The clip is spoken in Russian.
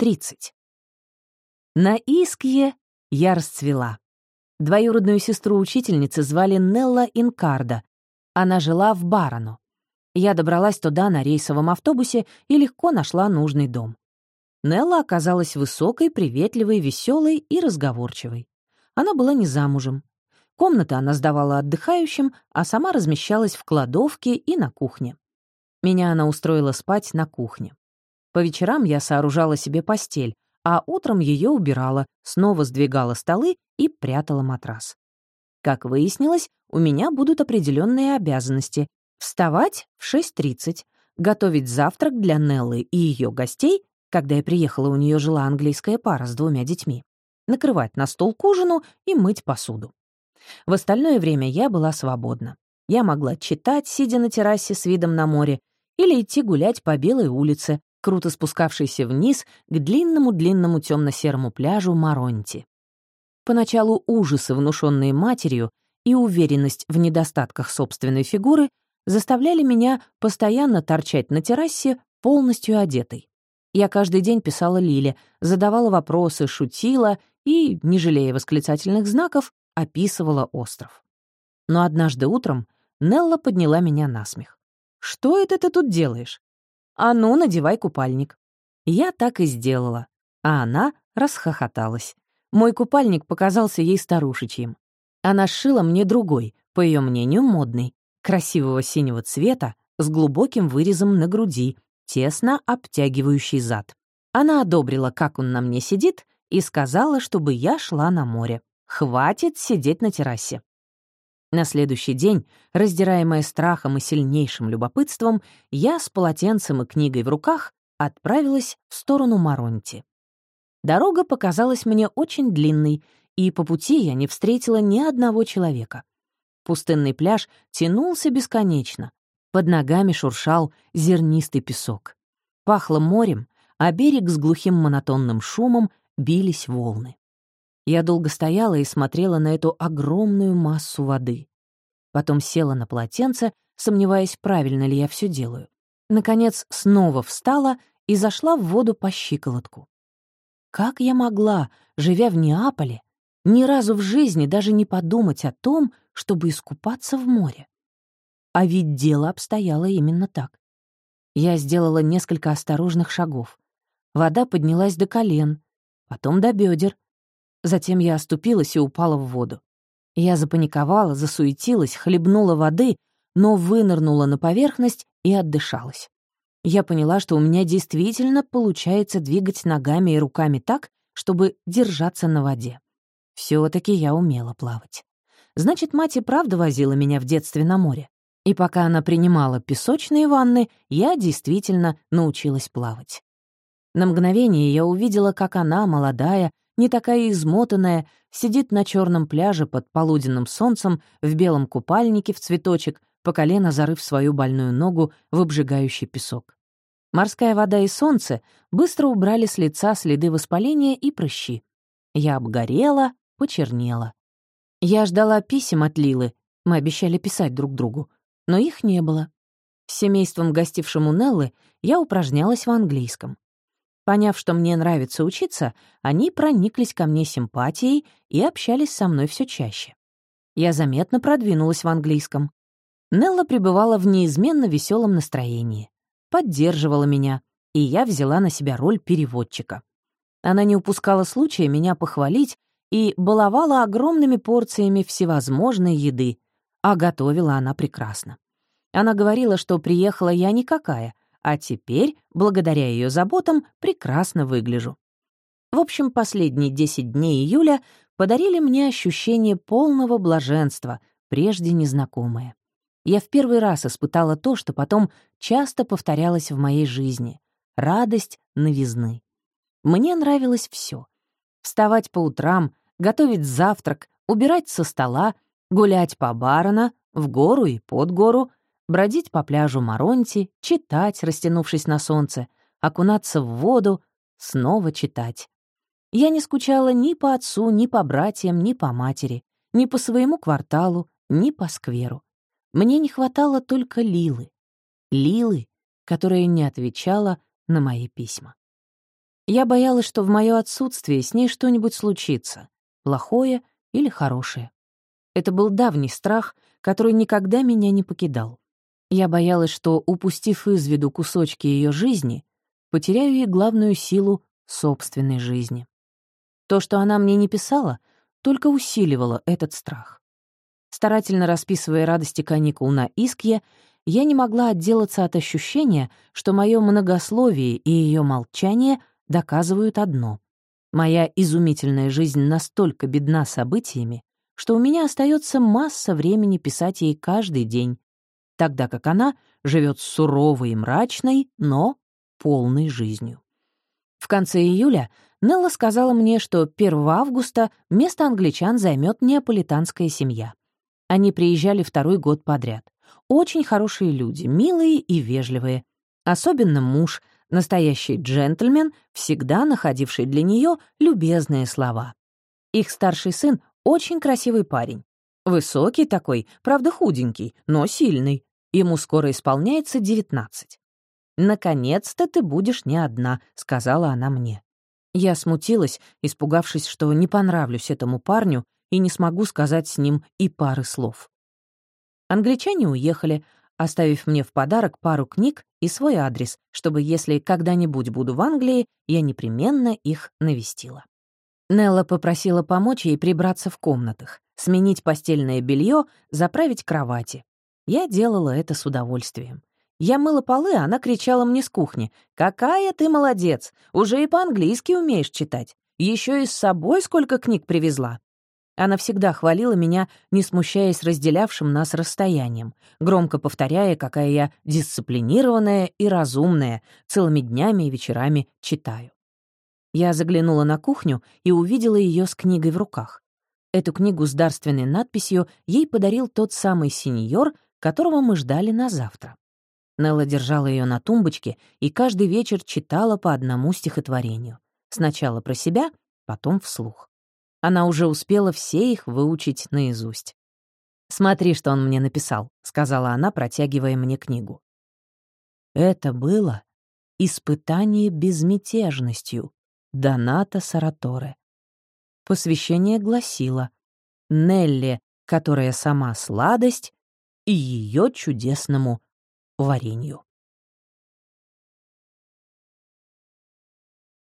6.30. На Искье я расцвела. Двоюродную сестру учительницы звали Нелла Инкарда. Она жила в Барону. Я добралась туда на рейсовом автобусе и легко нашла нужный дом. Нелла оказалась высокой, приветливой, веселой и разговорчивой. Она была не замужем. Комнаты она сдавала отдыхающим, а сама размещалась в кладовке и на кухне. Меня она устроила спать на кухне. По вечерам я сооружала себе постель, а утром ее убирала, снова сдвигала столы и прятала матрас. Как выяснилось, у меня будут определенные обязанности — вставать в 6.30, готовить завтрак для Неллы и ее гостей, когда я приехала, у нее жила английская пара с двумя детьми, накрывать на стол к ужину и мыть посуду. В остальное время я была свободна. Я могла читать, сидя на террасе с видом на море, или идти гулять по белой улице, круто спускавшейся вниз к длинному-длинному темно-серому пляжу Маронти. Поначалу ужасы, внушенные матерью, и уверенность в недостатках собственной фигуры заставляли меня постоянно торчать на террасе полностью одетой. Я каждый день писала Лиле, задавала вопросы, шутила и, не жалея восклицательных знаков, описывала остров. Но однажды утром Нелла подняла меня на смех. «Что это ты тут делаешь?» «А ну, надевай купальник». Я так и сделала, а она расхохоталась. Мой купальник показался ей старушечьим. Она сшила мне другой, по ее мнению, модный, красивого синего цвета, с глубоким вырезом на груди, тесно обтягивающий зад. Она одобрила, как он на мне сидит, и сказала, чтобы я шла на море. Хватит сидеть на террасе. На следующий день, раздираемая страхом и сильнейшим любопытством, я с полотенцем и книгой в руках отправилась в сторону Маронти. Дорога показалась мне очень длинной, и по пути я не встретила ни одного человека. Пустынный пляж тянулся бесконечно. Под ногами шуршал зернистый песок. Пахло морем, а берег с глухим монотонным шумом бились волны. Я долго стояла и смотрела на эту огромную массу воды. Потом села на полотенце, сомневаясь, правильно ли я все делаю. Наконец, снова встала и зашла в воду по щиколотку. Как я могла, живя в Неаполе, ни разу в жизни даже не подумать о том, чтобы искупаться в море? А ведь дело обстояло именно так. Я сделала несколько осторожных шагов. Вода поднялась до колен, потом до бедер, Затем я оступилась и упала в воду. Я запаниковала, засуетилась, хлебнула воды, но вынырнула на поверхность и отдышалась. Я поняла, что у меня действительно получается двигать ногами и руками так, чтобы держаться на воде. все таки я умела плавать. Значит, мать и правда возила меня в детстве на море. И пока она принимала песочные ванны, я действительно научилась плавать. На мгновение я увидела, как она, молодая, не такая измотанная, сидит на черном пляже под полуденным солнцем в белом купальнике в цветочек, по колено зарыв свою больную ногу в обжигающий песок. Морская вода и солнце быстро убрали с лица следы воспаления и прыщи. Я обгорела, почернела. Я ждала писем от Лилы, мы обещали писать друг другу, но их не было. С семейством, гостившим у Неллы, я упражнялась в английском. Поняв, что мне нравится учиться, они прониклись ко мне симпатией и общались со мной все чаще. Я заметно продвинулась в английском. Нелла пребывала в неизменно веселом настроении, поддерживала меня, и я взяла на себя роль переводчика. Она не упускала случая меня похвалить и баловала огромными порциями всевозможной еды, а готовила она прекрасно. Она говорила, что приехала я никакая, а теперь, благодаря ее заботам, прекрасно выгляжу. В общем, последние 10 дней июля подарили мне ощущение полного блаженства, прежде незнакомое. Я в первый раз испытала то, что потом часто повторялось в моей жизни — радость новизны. Мне нравилось все: Вставать по утрам, готовить завтрак, убирать со стола, гулять по барона, в гору и под гору, бродить по пляжу Маронти, читать, растянувшись на солнце, окунаться в воду, снова читать. Я не скучала ни по отцу, ни по братьям, ни по матери, ни по своему кварталу, ни по скверу. Мне не хватало только Лилы. Лилы, которая не отвечала на мои письма. Я боялась, что в моё отсутствие с ней что-нибудь случится, плохое или хорошее. Это был давний страх, который никогда меня не покидал. Я боялась, что, упустив из виду кусочки ее жизни, потеряю ей главную силу собственной жизни. То, что она мне не писала, только усиливало этот страх. Старательно расписывая радости каникул на Искье, я не могла отделаться от ощущения, что мое многословие и ее молчание доказывают одно. Моя изумительная жизнь настолько бедна событиями, что у меня остается масса времени писать ей каждый день, тогда как она живет суровой и мрачной, но полной жизнью. В конце июля Нелла сказала мне, что 1 августа место англичан займет неаполитанская семья. Они приезжали второй год подряд. Очень хорошие люди, милые и вежливые. Особенно муж, настоящий джентльмен, всегда находивший для нее любезные слова. Их старший сын — очень красивый парень. Высокий такой, правда худенький, но сильный. Ему скоро исполняется девятнадцать. «Наконец-то ты будешь не одна», — сказала она мне. Я смутилась, испугавшись, что не понравлюсь этому парню и не смогу сказать с ним и пары слов. Англичане уехали, оставив мне в подарок пару книг и свой адрес, чтобы, если когда-нибудь буду в Англии, я непременно их навестила. Нелла попросила помочь ей прибраться в комнатах, сменить постельное белье, заправить кровати. Я делала это с удовольствием. Я мыла полы, а она кричала мне с кухни. «Какая ты молодец! Уже и по-английски умеешь читать. Еще и с собой сколько книг привезла!» Она всегда хвалила меня, не смущаясь разделявшим нас расстоянием, громко повторяя, какая я дисциплинированная и разумная, целыми днями и вечерами читаю. Я заглянула на кухню и увидела ее с книгой в руках. Эту книгу с дарственной надписью ей подарил тот самый сеньор, которого мы ждали на завтра. Нелла держала ее на тумбочке и каждый вечер читала по одному стихотворению. Сначала про себя, потом вслух. Она уже успела все их выучить наизусть. «Смотри, что он мне написал», — сказала она, протягивая мне книгу. Это было испытание безмятежностью Доната Сараторе. Посвящение гласило «Нелли, которая сама сладость, и ее чудесному варенью».